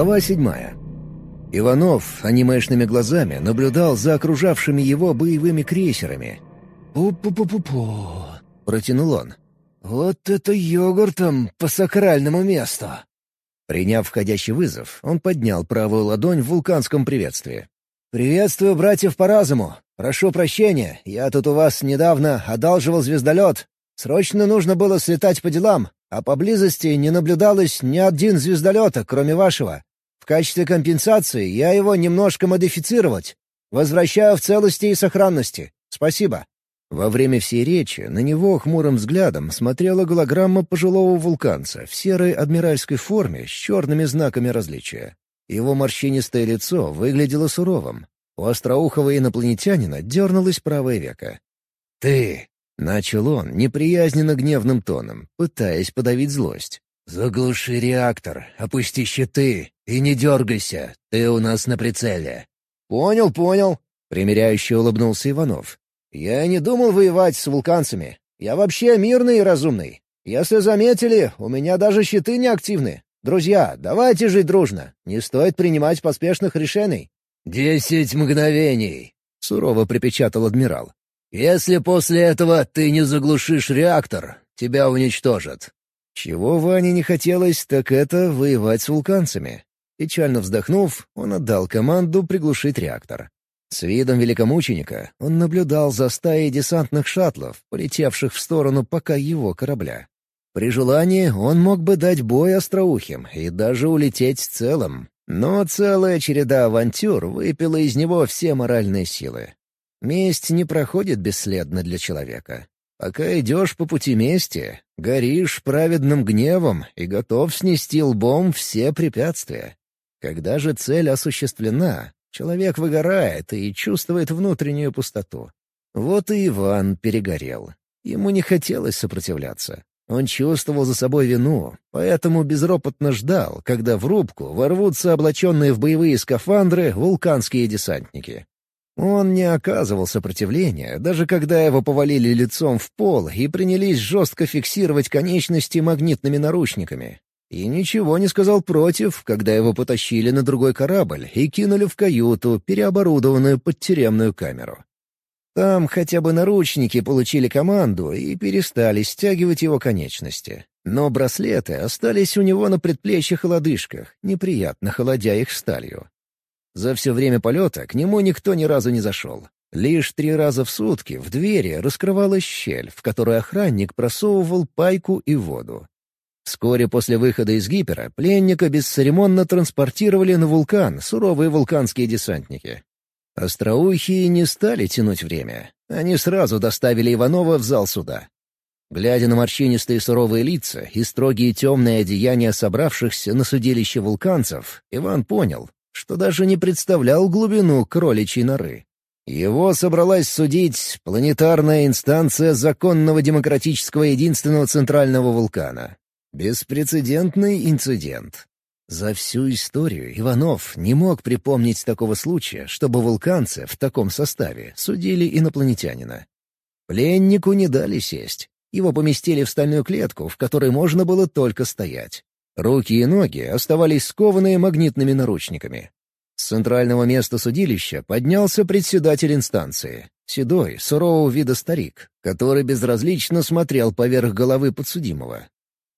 Глава седьмая. Иванов анимешными глазами наблюдал за окружавшими его боевыми крейсерами. «Пу-пу-пу-пу-пу», — протянул он. «Вот это йогуртом по сакральному месту!» Приняв входящий вызов, он поднял правую ладонь в вулканском приветствии. «Приветствую братьев по разуму. Прошу прощения, я тут у вас недавно одалживал звездолет. Срочно нужно было слетать по делам, а поблизости не наблюдалось ни один звездолета, кроме вашего. В качестве компенсации я его немножко модифицировать. Возвращаю в целости и сохранности. Спасибо». Во время всей речи на него хмурым взглядом смотрела голограмма пожилого вулканца в серой адмиральской форме с черными знаками различия. Его морщинистое лицо выглядело суровым. У остроухого инопланетянина дернулось правое веко. «Ты!» — начал он неприязненно гневным тоном, пытаясь подавить злость. «Заглуши реактор, опусти щиты и не дергайся, ты у нас на прицеле». «Понял, понял», — примиряюще улыбнулся Иванов. «Я не думал воевать с вулканцами. Я вообще мирный и разумный. Если заметили, у меня даже щиты не активны. Друзья, давайте жить дружно. Не стоит принимать поспешных решений». «Десять мгновений», — сурово припечатал адмирал. «Если после этого ты не заглушишь реактор, тебя уничтожат». Чего Ване не хотелось, так это воевать с вулканцами. Печально вздохнув, он отдал команду приглушить реактор. С видом великомученика он наблюдал за стаей десантных шаттлов, полетевших в сторону пока его корабля. При желании он мог бы дать бой остроухим и даже улететь целым, но целая череда авантюр выпила из него все моральные силы. Месть не проходит бесследно для человека. Пока идешь по пути мести, горишь праведным гневом и готов снести лбом все препятствия. Когда же цель осуществлена, Человек выгорает и чувствует внутреннюю пустоту. Вот и Иван перегорел. Ему не хотелось сопротивляться. Он чувствовал за собой вину, поэтому безропотно ждал, когда в рубку ворвутся облаченные в боевые скафандры вулканские десантники. Он не оказывал сопротивления, даже когда его повалили лицом в пол и принялись жестко фиксировать конечности магнитными наручниками. И ничего не сказал против, когда его потащили на другой корабль и кинули в каюту, переоборудованную под тюремную камеру. Там хотя бы наручники получили команду и перестали стягивать его конечности. Но браслеты остались у него на предплечьях и лодыжках, неприятно холодя их сталью. За все время полета к нему никто ни разу не зашел. Лишь три раза в сутки в двери раскрывалась щель, в которую охранник просовывал пайку и воду. Вскоре после выхода из гипера пленника бесцеремонно транспортировали на вулкан суровые вулканские десантники. Остроухие не стали тянуть время. Они сразу доставили Иванова в зал суда. Глядя на морщинистые суровые лица и строгие темные одеяния собравшихся на судилище вулканцев, Иван понял, что даже не представлял глубину кроличьей норы. Его собралась судить планетарная инстанция законного демократического единственного центрального вулкана. Беспрецедентный инцидент. За всю историю Иванов не мог припомнить такого случая, чтобы вулканцы в таком составе судили инопланетянина. Пленнику не дали сесть. Его поместили в стальную клетку, в которой можно было только стоять. Руки и ноги оставались скованные магнитными наручниками. С центрального места судилища поднялся председатель инстанции, седой, сурового вида старик, который безразлично смотрел поверх головы подсудимого.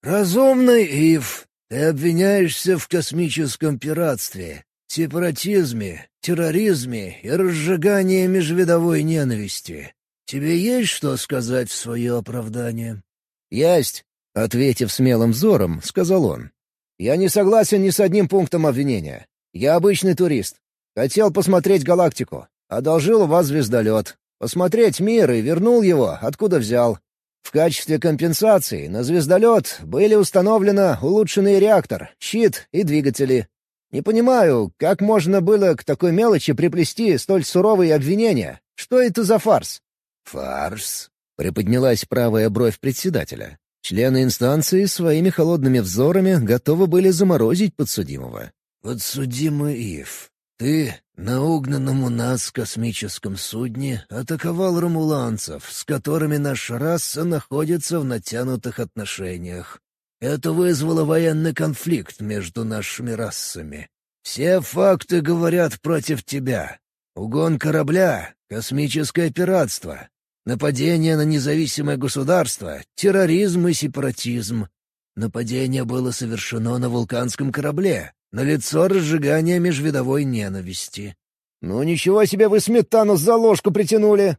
«Разумный Ив, ты обвиняешься в космическом пиратстве, сепаратизме, терроризме и разжигании межвидовой ненависти. Тебе есть что сказать в свое оправдание?» «Есть», — ответив смелым взором, сказал он. «Я не согласен ни с одним пунктом обвинения. Я обычный турист. Хотел посмотреть галактику. Одолжил у вас звездолет. Посмотреть мир и вернул его, откуда взял. В качестве компенсации на звездолет были установлены улучшенный реактор, щит и двигатели. Не понимаю, как можно было к такой мелочи приплести столь суровые обвинения. Что это за фарс? «Фарс?» — приподнялась правая бровь председателя. Члены инстанции своими холодными взорами готовы были заморозить подсудимого. «Подсудимый Ив, ты на угнанном у нас космическом судне атаковал ромуланцев, с которыми наша раса находится в натянутых отношениях. Это вызвало военный конфликт между нашими расами. Все факты говорят против тебя. Угон корабля, космическое пиратство, нападение на независимое государство, терроризм и сепаратизм. Нападение было совершено на вулканском корабле, на лицо разжигание межвидовой ненависти. «Ну ничего себе вы сметану за ложку притянули!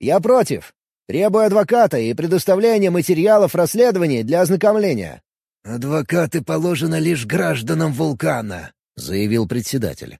Я против. Требую адвоката и предоставления материалов расследований для ознакомления. «Адвокаты положено лишь гражданам вулкана», — заявил председатель.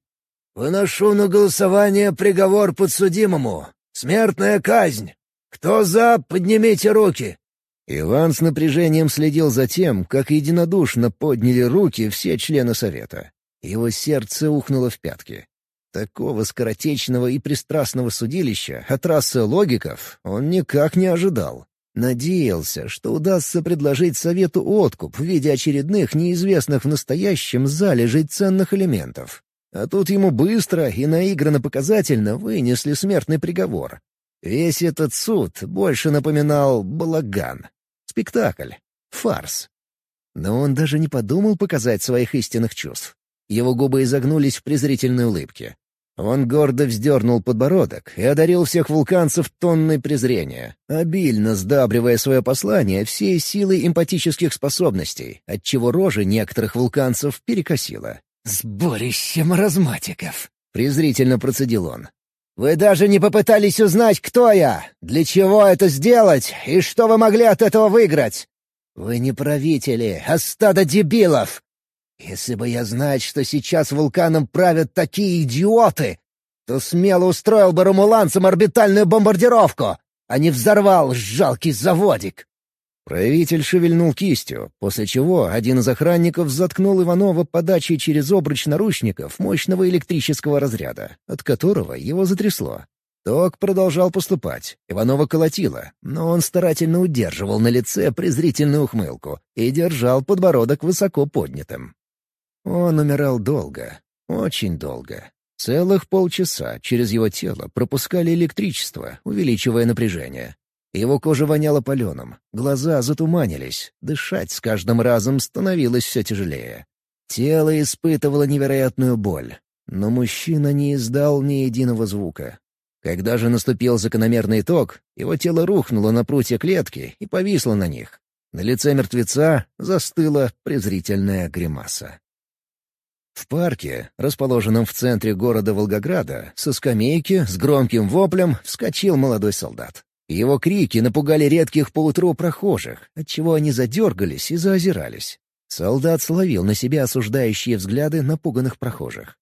«Выношу на голосование приговор подсудимому. Смертная казнь. Кто за, поднимите руки». Иван с напряжением следил за тем, как единодушно подняли руки все члены совета. Его сердце ухнуло в пятки. Такого скоротечного и пристрастного судилища от расы логиков он никак не ожидал. Надеялся, что удастся предложить совету откуп в виде очередных неизвестных в настоящем залежей ценных элементов. А тут ему быстро и наигранно показательно вынесли смертный приговор. Весь этот суд больше напоминал балаган. Спектакль. Фарс. Но он даже не подумал показать своих истинных чувств. Его губы изогнулись в презрительной улыбке. Он гордо вздернул подбородок и одарил всех вулканцев тонной презрения, обильно сдабривая свое послание всей силой эмпатических способностей, отчего рожи некоторых вулканцев перекосило. «Сборище маразматиков!» — презрительно процедил он. «Вы даже не попытались узнать, кто я, для чего это сделать и что вы могли от этого выиграть. Вы не правители, а стадо дебилов, если бы я знать, что сейчас вулканом правят такие идиоты, то смело устроил бы румуланцам орбитальную бомбардировку, а не взорвал жалкий заводик. Правитель шевельнул кистью, после чего один из охранников заткнул Иванова подачей через обруч наручников мощного электрического разряда, от которого его затрясло. Ток продолжал поступать, Иванова колотило, но он старательно удерживал на лице презрительную ухмылку и держал подбородок высоко поднятым. Он умирал долго, очень долго. Целых полчаса через его тело пропускали электричество, увеличивая напряжение. Его кожа воняла паленым, глаза затуманились, дышать с каждым разом становилось все тяжелее. Тело испытывало невероятную боль, но мужчина не издал ни единого звука. Когда же наступил закономерный итог, его тело рухнуло на прутья клетки и повисло на них. На лице мертвеца застыла презрительная гримаса. В парке, расположенном в центре города Волгограда, со скамейки с громким воплем вскочил молодой солдат. Его крики напугали редких поутру прохожих, отчего они задергались и заозирались. Солдат словил на себя осуждающие взгляды напуганных прохожих.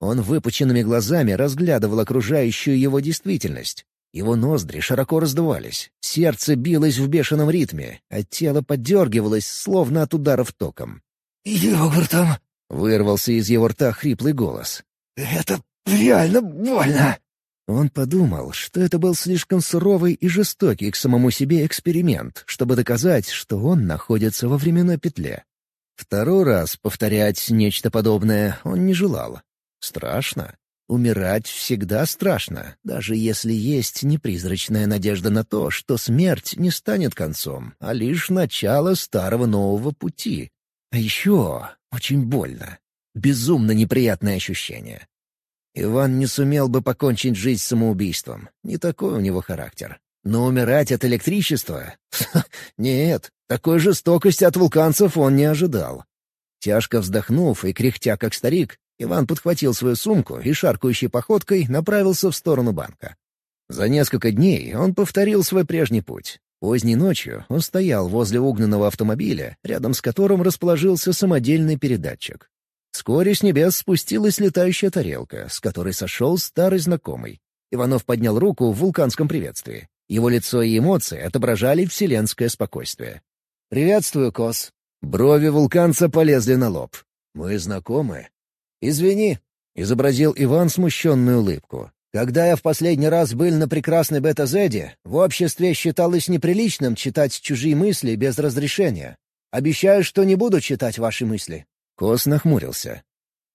Он выпученными глазами разглядывал окружающую его действительность. Его ноздри широко раздувались, сердце билось в бешеном ритме, а тело подергивалось, словно от ударов током. «Йогуртом!» Вырвался из его рта хриплый голос. «Это реально больно!» Он подумал, что это был слишком суровый и жестокий к самому себе эксперимент, чтобы доказать, что он находится во временной петле. Второй раз повторять нечто подобное он не желал. Страшно. Умирать всегда страшно, даже если есть непризрачная надежда на то, что смерть не станет концом, а лишь начало старого нового пути. А еще очень больно. Безумно неприятное ощущение. Иван не сумел бы покончить жизнь самоубийством. Не такой у него характер. Но умирать от электричества? Нет, такой жестокости от вулканцев он не ожидал. Тяжко вздохнув и кряхтя как старик, Иван подхватил свою сумку и шаркающей походкой направился в сторону банка. За несколько дней он повторил свой прежний путь. Поздней ночью он стоял возле угнанного автомобиля, рядом с которым расположился самодельный передатчик. Вскоре с небес спустилась летающая тарелка, с которой сошел старый знакомый. Иванов поднял руку в вулканском приветствии. Его лицо и эмоции отображали вселенское спокойствие. «Приветствую, Кос». Брови вулканца полезли на лоб. «Мы знакомы?» «Извини», — изобразил Иван смущенную улыбку. Когда я в последний раз был на прекрасной Бетазеде, в обществе считалось неприличным читать чужие мысли без разрешения. Обещаю, что не буду читать ваши мысли». Кос нахмурился.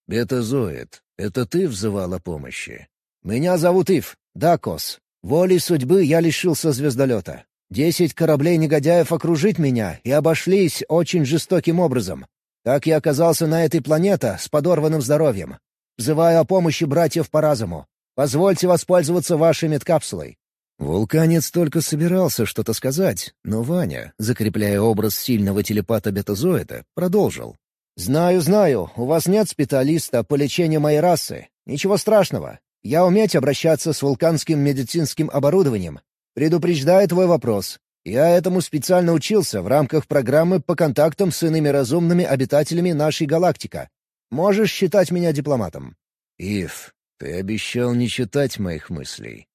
«Бетазоид, это ты взывал о помощи?» «Меня зовут Ив. Да, Кос. Волей судьбы я лишился звездолета. Десять кораблей негодяев окружили меня и обошлись очень жестоким образом. Как я оказался на этой планете с подорванным здоровьем? Взываю о помощи братьев по разуму. Позвольте воспользоваться вашей медкапсулой». Вулканец только собирался что-то сказать, но Ваня, закрепляя образ сильного телепата-бетазоида, продолжил. «Знаю, знаю, у вас нет специалиста по лечению моей расы. Ничего страшного. Я уметь обращаться с вулканским медицинским оборудованием. Предупреждаю твой вопрос. Я этому специально учился в рамках программы по контактам с иными разумными обитателями нашей галактики. Можешь считать меня дипломатом». «Ив, ты обещал не читать моих мыслей».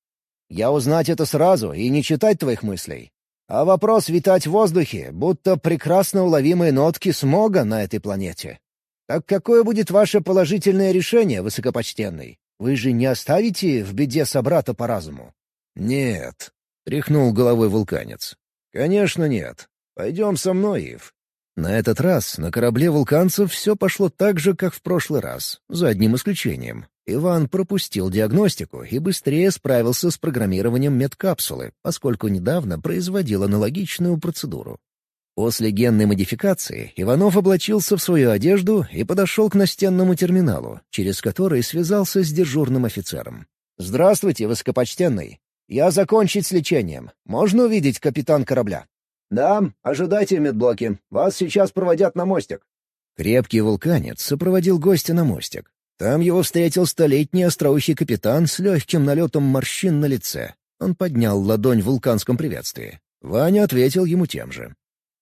«Я узнать это сразу и не читать твоих мыслей. А вопрос витать в воздухе, будто прекрасно уловимые нотки смога на этой планете. Так какое будет ваше положительное решение, высокопочтенный? Вы же не оставите в беде собрата по разуму?» «Нет», — тряхнул головой вулканец. «Конечно нет. Пойдем со мной, Ив. На этот раз на корабле вулканцев все пошло так же, как в прошлый раз, за одним исключением. Иван пропустил диагностику и быстрее справился с программированием медкапсулы, поскольку недавно производил аналогичную процедуру. После генной модификации Иванов облачился в свою одежду и подошел к настенному терминалу, через который связался с дежурным офицером. «Здравствуйте, высокопочтенный. Я закончить с лечением. Можно увидеть капитан корабля?» «Да, ожидайте в медблоке. Вас сейчас проводят на мостик». Крепкий вулканец сопроводил гостя на мостик. Там его встретил столетний остроухий капитан с легким налетом морщин на лице. Он поднял ладонь в вулканском приветствии. Ваня ответил ему тем же.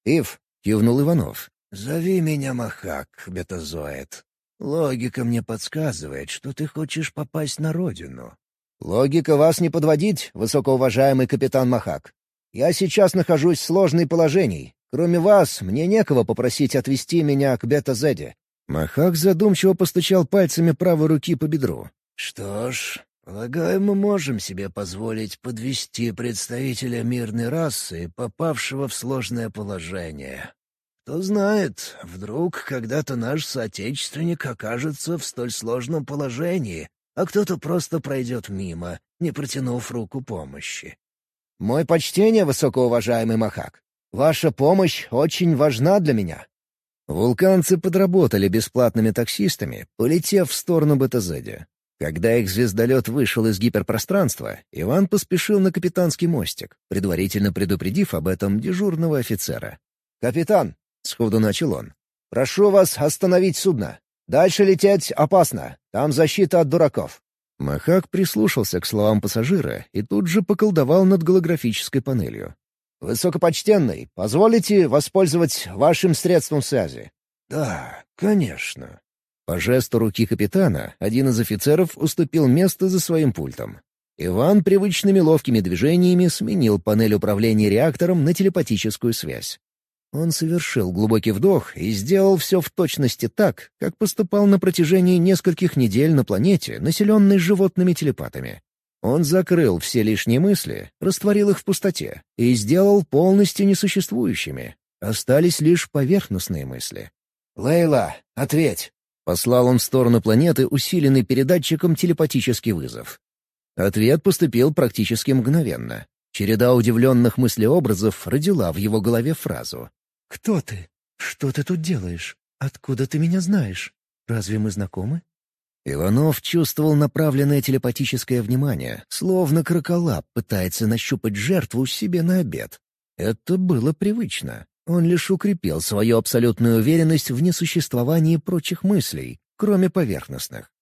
«Ив», — кивнул Иванов, — «зови меня Махак, бетазоид. Логика мне подсказывает, что ты хочешь попасть на родину». «Логика вас не подводить, высокоуважаемый капитан Махак. Я сейчас нахожусь в сложной положении. Кроме вас, мне некого попросить отвезти меня к Бета-Зеде». Махак задумчиво постучал пальцами правой руки по бедру. «Что ж, полагаю, мы можем себе позволить подвести представителя мирной расы, попавшего в сложное положение. Кто знает, вдруг когда-то наш соотечественник окажется в столь сложном положении, а кто-то просто пройдет мимо, не протянув руку помощи. «Мой почтение, высокоуважаемый Махак. Ваша помощь очень важна для меня». Вулканцы подработали бесплатными таксистами, полетев в сторону БТЗ. Когда их звездолет вышел из гиперпространства, Иван поспешил на капитанский мостик, предварительно предупредив об этом дежурного офицера. «Капитан», — сходу начал он, — «прошу вас остановить судно. Дальше лететь опасно. Там защита от дураков. Махак прислушался к словам пассажира и тут же поколдовал над голографической панелью. «Высокопочтенный, позволите воспользоваться вашим средством связи?» «Да, конечно». По жесту руки капитана один из офицеров уступил место за своим пультом. Иван привычными ловкими движениями сменил панель управления реактором на телепатическую связь. Он совершил глубокий вдох и сделал все в точности так, как поступал на протяжении нескольких недель на планете, населенной животными телепатами. Он закрыл все лишние мысли, растворил их в пустоте и сделал полностью несуществующими. Остались лишь поверхностные мысли. «Лейла, ответь!» — послал он в сторону планеты усиленный передатчиком телепатический вызов. Ответ поступил практически мгновенно. Череда удивленных мыслеобразов родила в его голове фразу «Кто ты? Что ты тут делаешь? Откуда ты меня знаешь? Разве мы знакомы?» Иванов чувствовал направленное телепатическое внимание, словно кроколап пытается нащупать жертву себе на обед. Это было привычно. Он лишь укрепил свою абсолютную уверенность в несуществовании прочих мыслей, кроме поверхностных.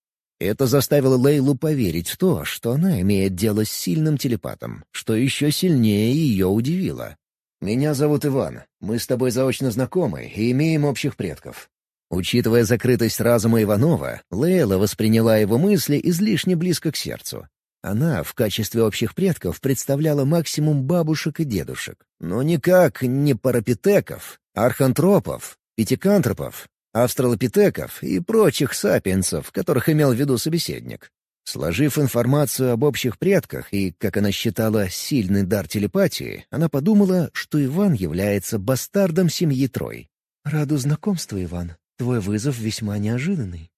Это заставило Лейлу поверить в то, что она имеет дело с сильным телепатом, что еще сильнее ее удивило. «Меня зовут Иван. Мы с тобой заочно знакомы и имеем общих предков». Учитывая закрытость разума Иванова, Лейла восприняла его мысли излишне близко к сердцу. Она в качестве общих предков представляла максимум бабушек и дедушек, но никак не парапитеков, архантропов, пятикантропов, австралопитеков и прочих сапиенсов, которых имел в виду собеседник. Сложив информацию об общих предках и, как она считала, сильный дар телепатии, она подумала, что Иван является бастардом семьи Трой. «Раду знакомству, Иван. Твой вызов весьма неожиданный».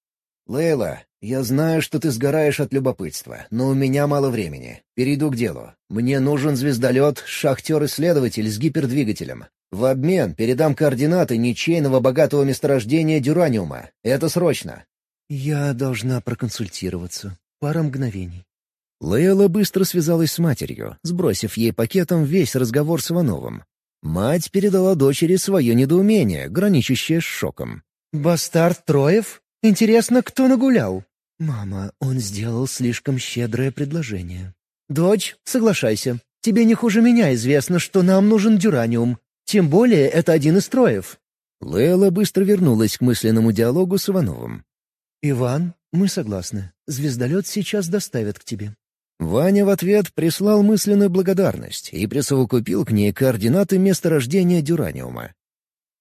«Лейла, я знаю, что ты сгораешь от любопытства, но у меня мало времени. Перейду к делу. Мне нужен звездолет, шахтер-исследователь с гипердвигателем. В обмен передам координаты ничейного богатого месторождения дюраниума. Это срочно. Я должна проконсультироваться. Пара мгновений. Лейла быстро связалась с матерью, сбросив ей пакетом весь разговор с Ивановым. Мать передала дочери свое недоумение, граничащее с шоком. «Бастард Троев? Интересно, кто нагулял?» «Мама, он сделал слишком щедрое предложение». «Дочь, соглашайся. Тебе не хуже меня известно, что нам нужен дюраниум. Тем более это один из Троев». Лейла быстро вернулась к мысленному диалогу с Ивановым. «Иван, мы согласны. Звездолет сейчас доставят к тебе. Ваня в ответ прислал мысленную благодарность и присовокупил к ней координаты месторождения дюраниума.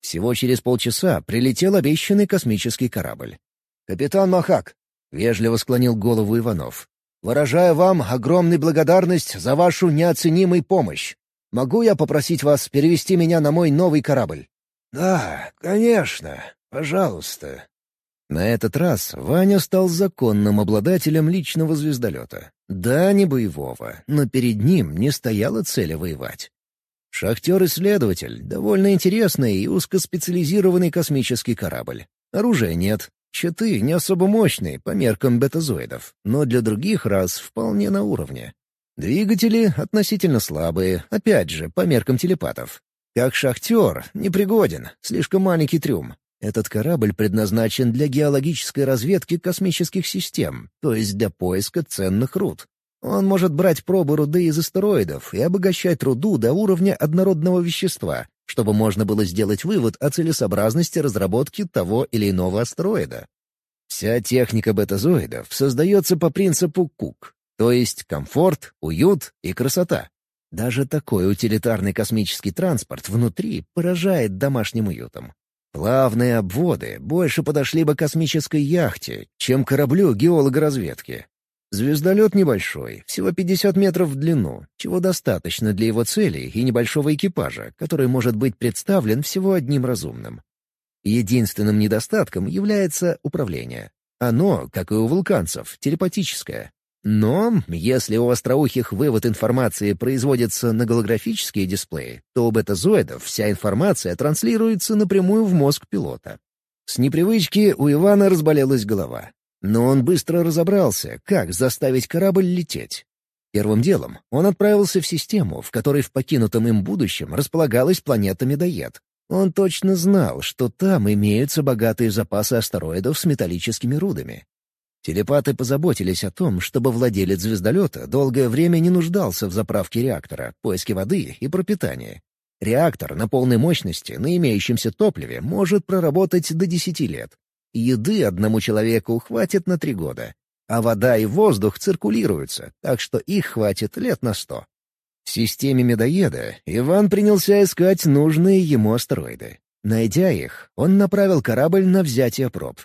Всего через полчаса прилетел обещанный космический корабль. «Капитан Махак», — вежливо склонил голову Иванов, — «выражаю вам огромную благодарность за вашу неоценимую помощь. Могу я попросить вас перевести меня на мой новый корабль?» «Да, конечно. Пожалуйста», на этот раз Ваня стал законным обладателем личного звездолета. Да, не боевого, но перед ним не стояла цель воевать. Шахтер-исследователь — довольно интересный и узкоспециализированный космический корабль. Оружия нет, щиты не особо мощные по меркам бетазоидов, но для других рас вполне на уровне. Двигатели относительно слабые, опять же, по меркам телепатов. Как шахтер, непригоден, слишком маленький трюм, этот корабль предназначен для геологической разведки космических систем, то есть для поиска ценных руд. Он может брать пробы руды из астероидов и обогащать руду до уровня однородного вещества, чтобы можно было сделать вывод о целесообразности разработки того или иного астероида. Вся техника бетазоидов создается по принципу КУК, то есть комфорт, уют и красота. Даже такой утилитарный космический транспорт внутри поражает домашним уютом. Плавные обводы больше подошли бы космической яхте, чем кораблю геологоразведки. Звездолет небольшой, всего 50 метров в длину, чего достаточно для его целей и небольшого экипажа, который может быть представлен всего одним разумным. Единственным недостатком является управление. Оно, как и у вулканцев, телепатическое. Но если у остроухих вывод информации производится на голографические дисплеи, то у бетазоидов вся информация транслируется напрямую в мозг пилота. С непривычки у Ивана разболелась голова. Но он быстро разобрался, как заставить корабль лететь. Первым делом он отправился в систему, в которой в покинутом им будущем располагалась планета-медоед. Он точно знал, что там имеются богатые запасы астероидов с металлическими рудами. Телепаты позаботились о том, чтобы владелец звездолета долгое время не нуждался в заправке реактора, поиске воды и пропитании. Реактор на полной мощности, на имеющемся топливе, может проработать до 10 лет. Еды одному человеку хватит на три года. А вода и воздух циркулируются, так что их хватит лет на сто. В системе медоеда Иван принялся искать нужные ему астероиды. Найдя их, он направил корабль на взятие проб.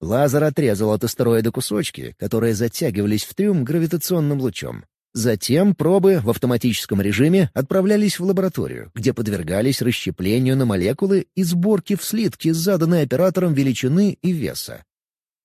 Лазер отрезал от астероида кусочки, которые затягивались в трюм гравитационным лучом. Затем пробы в автоматическом режиме отправлялись в лабораторию, где подвергались расщеплению на молекулы и сборке в слитки, заданной оператором величины и веса.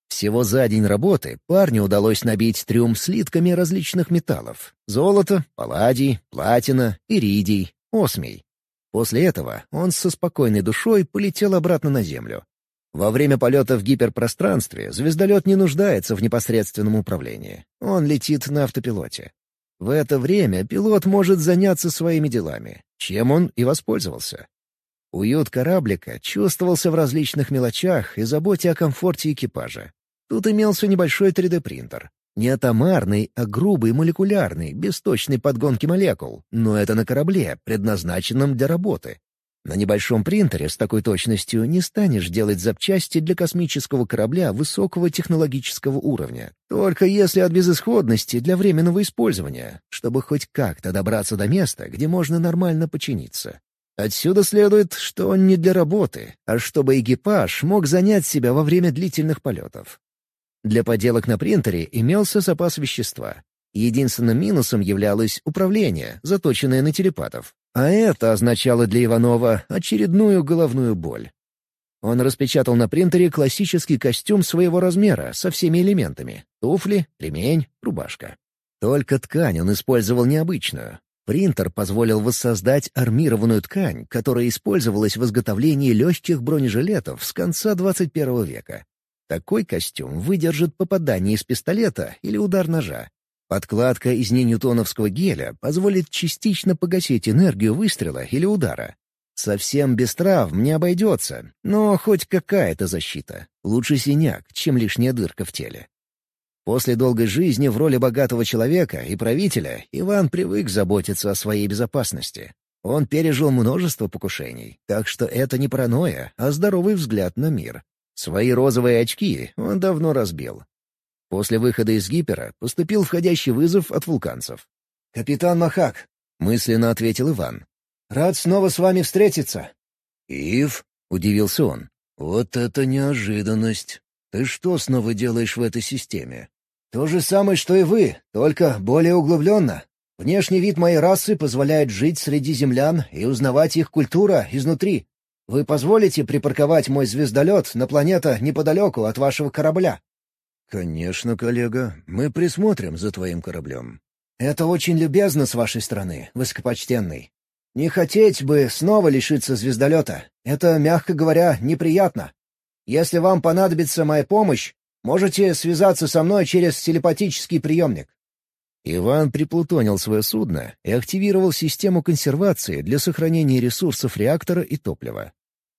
Всего за день работы парню удалось набить трюм слитками различных металлов — золото, палладий, платина, иридий, осмий. После этого он со спокойной душой полетел обратно на Землю. Во время полета в гиперпространстве звездолет не нуждается в непосредственном управлении. Он летит на автопилоте. В это время пилот может заняться своими делами, чем он и воспользовался. Уют кораблика чувствовался в различных мелочах и заботе о комфорте экипажа. Тут имелся небольшой 3D-принтер. Не атомарный, а грубый молекулярный, без точной подгонки молекул, но это на корабле, предназначенном для работы. На небольшом принтере с такой точностью не станешь делать запчасти для космического корабля высокого технологического уровня, только если от безысходности для временного использования, чтобы хоть как-то добраться до места, где можно нормально починиться. Отсюда следует, что он не для работы, а чтобы экипаж мог занять себя во время длительных полетов. Для поделок на принтере имелся запас вещества. Единственным минусом являлось управление, заточенное на телепатов. А это означало для Иванова очередную головную боль. Он распечатал на принтере классический костюм своего размера со всеми элементами — туфли, ремень, рубашка. Только ткань он использовал необычную. Принтер позволил воссоздать армированную ткань, которая использовалась в изготовлении легких бронежилетов с конца 21 века. Такой костюм выдержит попадание из пистолета или удар ножа. Подкладка из неньютоновского геля позволит частично погасить энергию выстрела или удара. Совсем без травм не обойдется, но хоть какая-то защита. Лучше синяк, чем лишняя дырка в теле. После долгой жизни в роли богатого человека и правителя Иван привык заботиться о своей безопасности. Он пережил множество покушений, так что это не паранойя, а здоровый взгляд на мир. Свои розовые очки он давно разбил. После выхода из гипера поступил входящий вызов от вулканцев. «Капитан Махак», — мысленно ответил Иван. «Рад снова с вами встретиться». «Ив?» — удивился он. «Вот это неожиданность. Ты что снова делаешь в этой системе?» То же самое, что и вы, только более углубленно. Внешний вид моей расы позволяет жить среди землян и узнавать их культура изнутри. Вы позволите припарковать мой звездолет на планета неподалеку от вашего корабля?» «Конечно, коллега. Мы присмотрим за твоим кораблем». «Это очень любезно с вашей стороны, высокопочтенный. Не хотеть бы снова лишиться звездолета. Это, мягко говоря, неприятно. Если вам понадобится моя помощь, Можете связаться со мной через телепатический приемник». Иван приплутонил свое судно и активировал систему консервации для сохранения ресурсов реактора и топлива.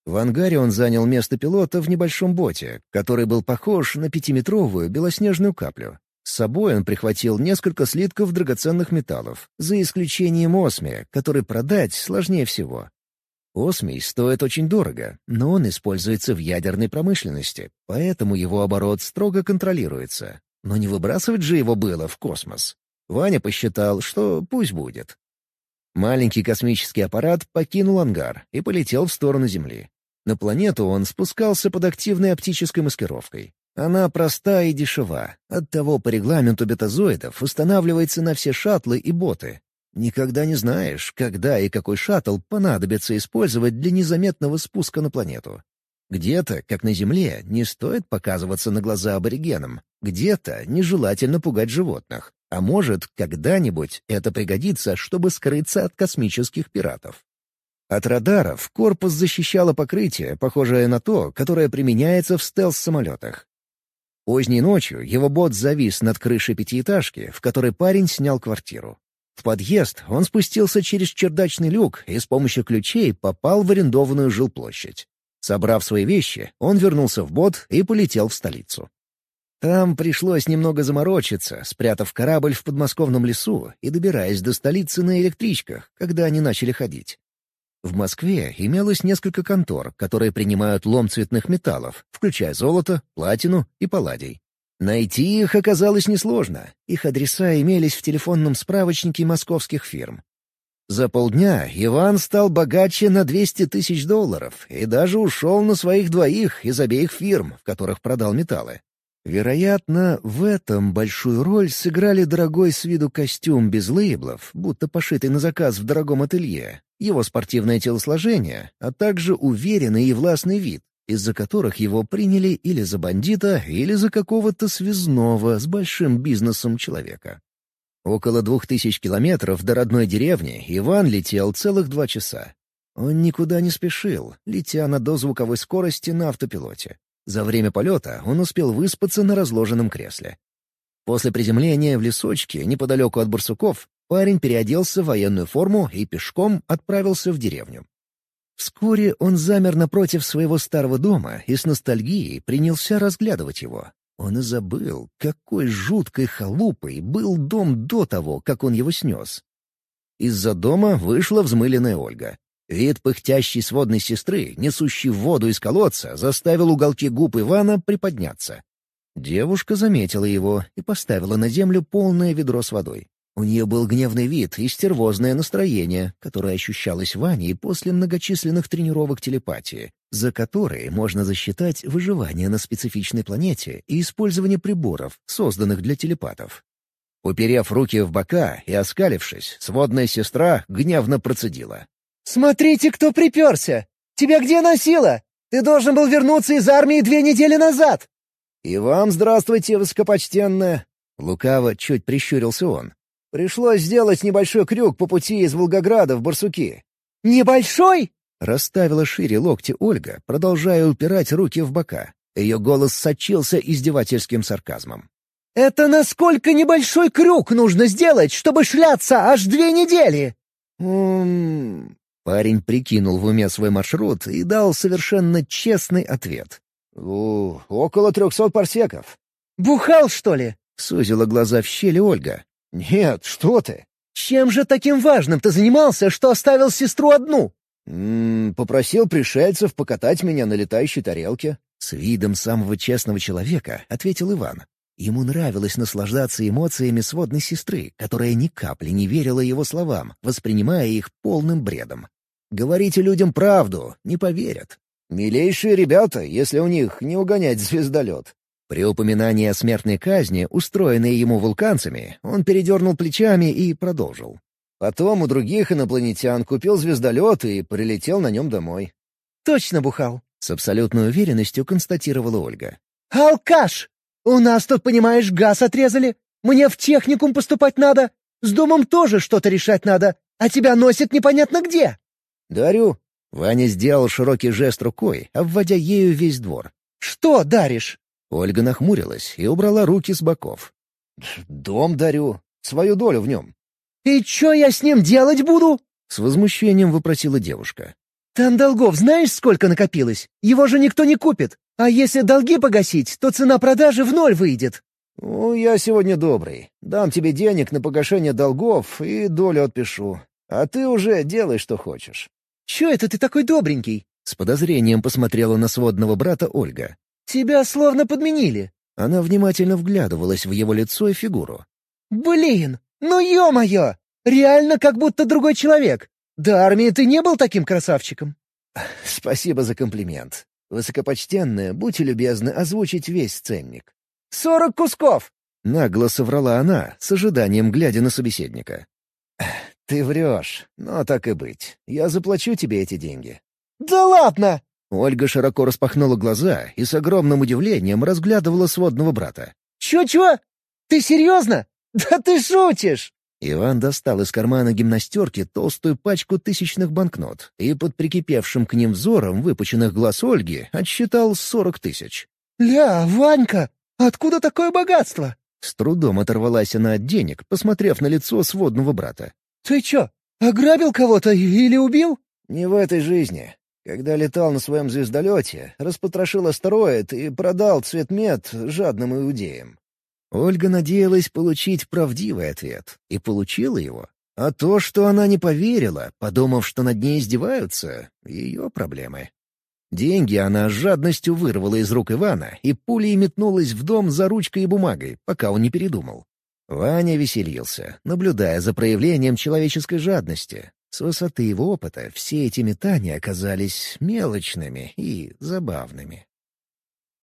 В ангаре он занял место пилота в небольшом боте, который был похож на пятиметровую белоснежную каплю. С собой он прихватил несколько слитков драгоценных металлов, за исключением осмия, который продать сложнее всего. Осмий стоит очень дорого, но он используется в ядерной промышленности, поэтому его оборот строго контролируется. Но не выбрасывать же его было в космос. Ваня посчитал, что пусть будет. Маленький космический аппарат покинул ангар и полетел в сторону Земли. На планету он спускался под активной оптической маскировкой. Она проста и дешева, оттого по регламенту бетазоидов устанавливается на все шаттлы и боты, Никогда не знаешь, когда и какой шаттл понадобится использовать для незаметного спуска на планету. Где-то, как на Земле, не стоит показываться на глаза аборигенам, где-то нежелательно пугать животных, а может, когда-нибудь это пригодится, чтобы скрыться от космических пиратов. От радаров корпус защищало покрытие, похожее на то, которое применяется в стелс-самолетах. Поздней ночью его бот завис над крышей пятиэтажки, в которой парень снял квартиру. В подъезд он спустился через чердачный люк и с помощью ключей попал в арендованную жилплощадь. Собрав свои вещи, он вернулся в бот и полетел в столицу. Там пришлось немного заморочиться, спрятав корабль в подмосковном лесу и добираясь до столицы на электричках, когда они начали ходить. В Москве имелось несколько контор, которые принимают лом цветных металлов, включая золото, платину и палладий. Найти их оказалось несложно. Их адреса имелись в телефонном справочнике московских фирм. За полдня Иван стал богаче на 200 тысяч долларов и даже ушел на своих двоих из обеих фирм, в которых продал металлы. Вероятно, в этом большую роль сыграли дорогой с виду костюм без лейблов, будто пошитый на заказ в дорогом ателье, его спортивное телосложение, а также уверенный и властный вид, из-за которых его приняли или за бандита, или за какого-то связного с большим бизнесом человека. Около двух тысяч километров до родной деревни Иван летел целых два часа. Он никуда не спешил, летя на дозвуковой скорости на автопилоте. За время полета он успел выспаться на разложенном кресле. После приземления в лесочке, неподалеку от барсуков, парень переоделся в военную форму и пешком отправился в деревню. Вскоре он замер напротив своего старого дома и с ностальгией принялся разглядывать его. Он и забыл, какой жуткой халупой был дом до того, как он его снес. Из-за дома вышла взмыленная Ольга. Вид пыхтящей сводной сестры, несущей воду из колодца, заставил уголки губ Ивана приподняться. Девушка заметила его и поставила на землю полное ведро с водой. У нее был гневный вид и стервозное настроение, которое ощущалось Ваней после многочисленных тренировок телепатии, за которые можно засчитать выживание на специфичной планете и использование приборов, созданных для телепатов. Уперев руки в бока и оскалившись, сводная сестра гневно процедила. «Смотрите, кто приперся! Тебя где носило? Ты должен был вернуться из армии две недели назад!» «И вам здравствуйте, высокопочтенная!» Лукаво чуть прищурился он. «Пришлось сделать небольшой крюк по пути из Волгограда в Барсуки». «Небольшой?» Расставила шире локти Ольга, продолжая упирать руки в бока. Ее голос сочился издевательским сарказмом. «Это насколько небольшой крюк нужно сделать, чтобы шляться аж две недели?» «Ум...» Парень прикинул в уме свой маршрут и дал совершенно честный ответ. «У, около трехсот парсеков». «Бухал, что ли?» — сузила глаза в щели Ольга. «Нет, что ты!» «Чем же таким важным ты занимался, что оставил сестру одну?» М -м, «Попросил пришельцев покатать меня на летающей тарелке». С видом самого честного человека ответил Иван. Ему нравилось наслаждаться эмоциями сводной сестры, которая ни капли не верила его словам, воспринимая их полным бредом. Говорите людям правду, не поверят. «Милейшие ребята, если у них не угонять звездолет». При упоминании о смертной казни, устроенной ему вулканцами, он передернул плечами и продолжил. Потом у других инопланетян купил звездолет и прилетел на нем домой. «Точно бухал», — с абсолютной уверенностью констатировала Ольга. «Алкаш! У нас тут, понимаешь, газ отрезали. Мне в техникум поступать надо. С домом тоже что-то решать надо. А тебя носит непонятно где». «Дарю». Ваня сделал широкий жест рукой, обводя ею весь двор. «Что даришь?» Ольга нахмурилась и убрала руки с боков. «Дом дарю. Свою долю в нем». «И что я с ним делать буду?» — с возмущением вопросила девушка. «Там долгов знаешь, сколько накопилось? Его же никто не купит. А если долги погасить, то цена продажи в ноль выйдет». «Ну, я сегодня добрый. Дам тебе денег на погашение долгов и долю отпишу. А ты уже делай, что хочешь». «Чё это ты такой добренький?» С подозрением посмотрела на сводного брата Ольга. «Тебя словно подменили». Она внимательно вглядывалась в его лицо и фигуру. «Блин, ну ё-моё! Реально как будто другой человек. До армии ты не был таким красавчиком?» «Спасибо за комплимент. Высокопочтенная, будьте любезны озвучить весь ценник». «Сорок кусков!» — нагло соврала она, с ожиданием глядя на собеседника. «Ты врешь, но так и быть. Я заплачу тебе эти деньги». «Да ладно!» Ольга широко распахнула глаза и с огромным удивлением разглядывала сводного брата. «Чё-чё? Ты серьезно? Да ты шутишь!» Иван достал из кармана гимнастерки толстую пачку тысячных банкнот и под прикипевшим к ним взором выпученных глаз Ольги отсчитал сорок тысяч. «Ля, Ванька, откуда такое богатство?» С трудом оторвалась она от денег, посмотрев на лицо сводного брата. «Ты чё, ограбил кого-то или убил?» «Не в этой жизни. Когда летал на своем звездолете, распотрошил астероид и продал цветмет жадным иудеям. Ольга надеялась получить правдивый ответ, и получила его. А то, что она не поверила, подумав, что над ней издеваются — ее проблемы. Деньги она с жадностью вырвала из рук Ивана и пулей метнулась в дом за ручкой и бумагой, пока он не передумал. Ваня веселился, наблюдая за проявлением человеческой жадности. С высоты его опыта все эти метания оказались мелочными и забавными.